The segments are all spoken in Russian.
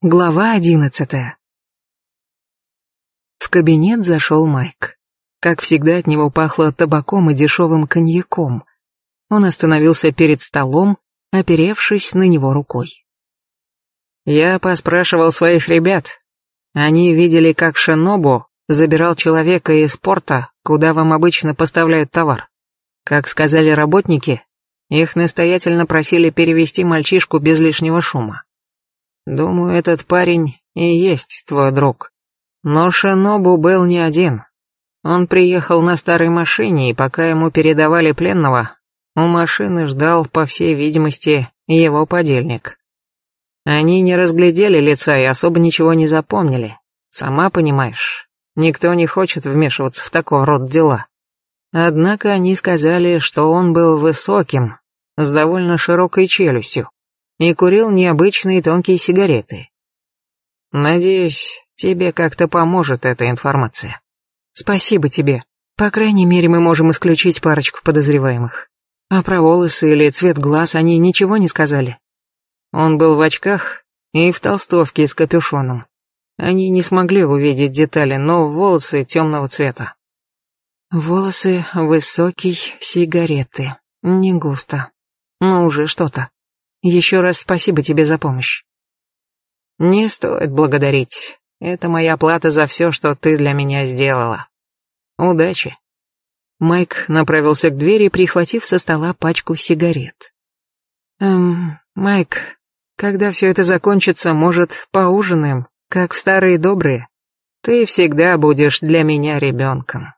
Глава одиннадцатая. В кабинет зашел Майк. Как всегда от него пахло табаком и дешевым коньяком. Он остановился перед столом, оперевшись на него рукой. Я поспрашивал своих ребят. Они видели, как Шинобу забирал человека из порта, куда вам обычно поставляют товар. Как сказали работники, их настоятельно просили перевести мальчишку без лишнего шума. Думаю, этот парень и есть твой друг. Но Шинобу был не один. Он приехал на старой машине, и пока ему передавали пленного, у машины ждал, по всей видимости, его подельник. Они не разглядели лица и особо ничего не запомнили. Сама понимаешь, никто не хочет вмешиваться в такого рода дела. Однако они сказали, что он был высоким, с довольно широкой челюстью и курил необычные тонкие сигареты. Надеюсь, тебе как-то поможет эта информация. Спасибо тебе. По крайней мере, мы можем исключить парочку подозреваемых. А про волосы или цвет глаз они ничего не сказали. Он был в очках и в толстовке с капюшоном. Они не смогли увидеть детали, но волосы темного цвета. Волосы высокий, сигареты. Не густо. Но уже что-то. Еще раз спасибо тебе за помощь. Не стоит благодарить. Это моя плата за все, что ты для меня сделала. Удачи. Майк направился к двери, прихватив со стола пачку сигарет. Эм, Майк, когда все это закончится, может, поужинаем, как в старые добрые? Ты всегда будешь для меня ребенком.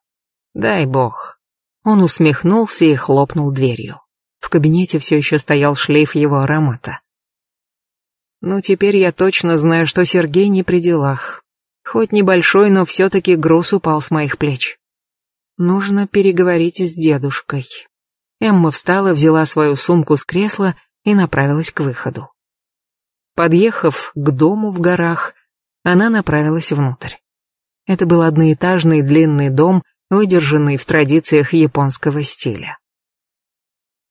Дай бог. Он усмехнулся и хлопнул дверью. В кабинете все еще стоял шлейф его аромата. Ну, теперь я точно знаю, что Сергей не при делах. Хоть небольшой, но все-таки груз упал с моих плеч. Нужно переговорить с дедушкой. Эмма встала, взяла свою сумку с кресла и направилась к выходу. Подъехав к дому в горах, она направилась внутрь. Это был одноэтажный длинный дом, выдержанный в традициях японского стиля.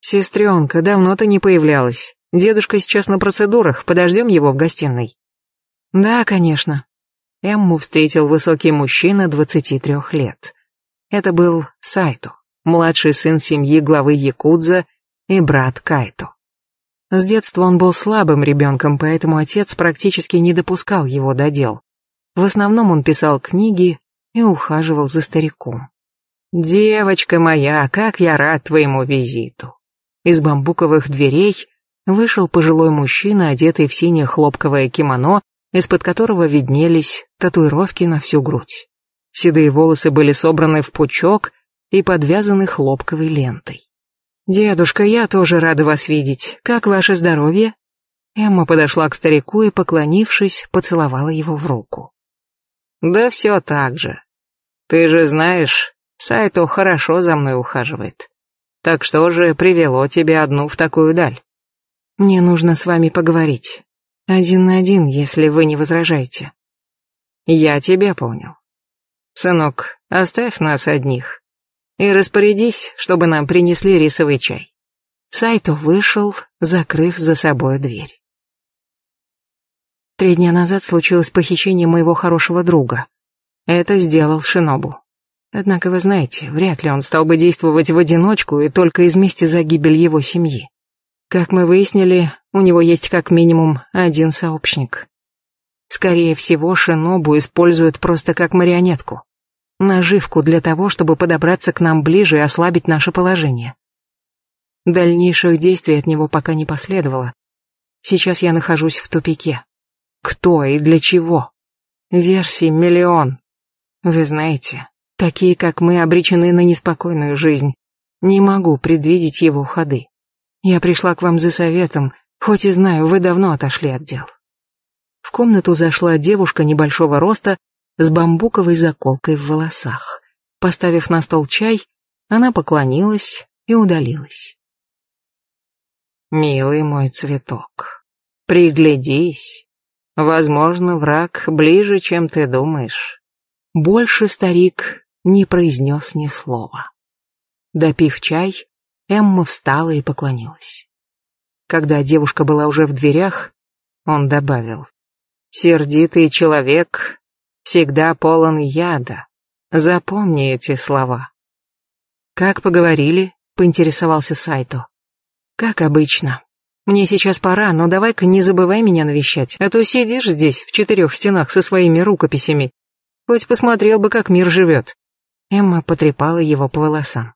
«Сестренка, давно ты не появлялась. Дедушка сейчас на процедурах, подождем его в гостиной». «Да, конечно». Эмму встретил высокий мужчина 23 лет. Это был Сайто, младший сын семьи главы Якудза и брат Кайто. С детства он был слабым ребенком, поэтому отец практически не допускал его до дел. В основном он писал книги и ухаживал за стариком. «Девочка моя, как я рад твоему визиту!» Из бамбуковых дверей вышел пожилой мужчина, одетый в синее хлопковое кимоно, из-под которого виднелись татуировки на всю грудь. Седые волосы были собраны в пучок и подвязаны хлопковой лентой. «Дедушка, я тоже рада вас видеть. Как ваше здоровье?» Эмма подошла к старику и, поклонившись, поцеловала его в руку. «Да все так же. Ты же знаешь, Сайто хорошо за мной ухаживает. Так что же привело тебя одну в такую даль? Мне нужно с вами поговорить. Один на один, если вы не возражаете. Я тебя понял. Сынок, оставь нас одних. И распорядись, чтобы нам принесли рисовый чай. Сайто вышел, закрыв за собой дверь. Три дня назад случилось похищение моего хорошего друга. Это сделал Шинобу. Однако вы знаете, вряд ли он стал бы действовать в одиночку и только из мести за гибель его семьи. Как мы выяснили, у него есть как минимум один сообщник. Скорее всего, Шинобу используют просто как марионетку. Наживку для того, чтобы подобраться к нам ближе и ослабить наше положение. Дальнейших действий от него пока не последовало. Сейчас я нахожусь в тупике. Кто и для чего? Версий миллион. Вы знаете, Такие, как мы, обречены на неспокойную жизнь. Не могу предвидеть его ходы. Я пришла к вам за советом, хоть и знаю, вы давно отошли от дел. В комнату зашла девушка небольшого роста с бамбуковой заколкой в волосах. Поставив на стол чай, она поклонилась и удалилась. «Милый мой цветок, приглядись. Возможно, враг ближе, чем ты думаешь». Больше старик не произнес ни слова. Допив чай, Эмма встала и поклонилась. Когда девушка была уже в дверях, он добавил. Сердитый человек всегда полон яда. Запомни эти слова. Как поговорили, поинтересовался Сайто. Как обычно. Мне сейчас пора, но давай-ка не забывай меня навещать, а то сидишь здесь, в четырех стенах, со своими рукописями. Хоть посмотрел бы, как мир живет. Эмма потрепала его по волосам.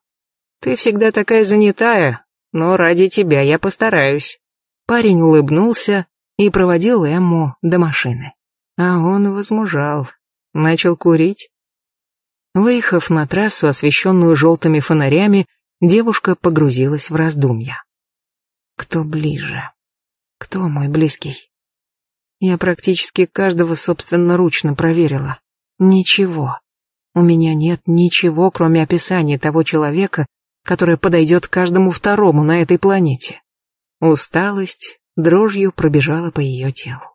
Ты всегда такая занятая, но ради тебя я постараюсь. Парень улыбнулся и проводил Эмму до машины. А он возмужал, начал курить. Выехав на трассу, освещенную желтыми фонарями, девушка погрузилась в раздумья. Кто ближе? Кто мой близкий? Я практически каждого собственноручно проверила. Ничего. У меня нет ничего, кроме описания того человека, который подойдет каждому второму на этой планете. Усталость дрожью пробежала по ее телу.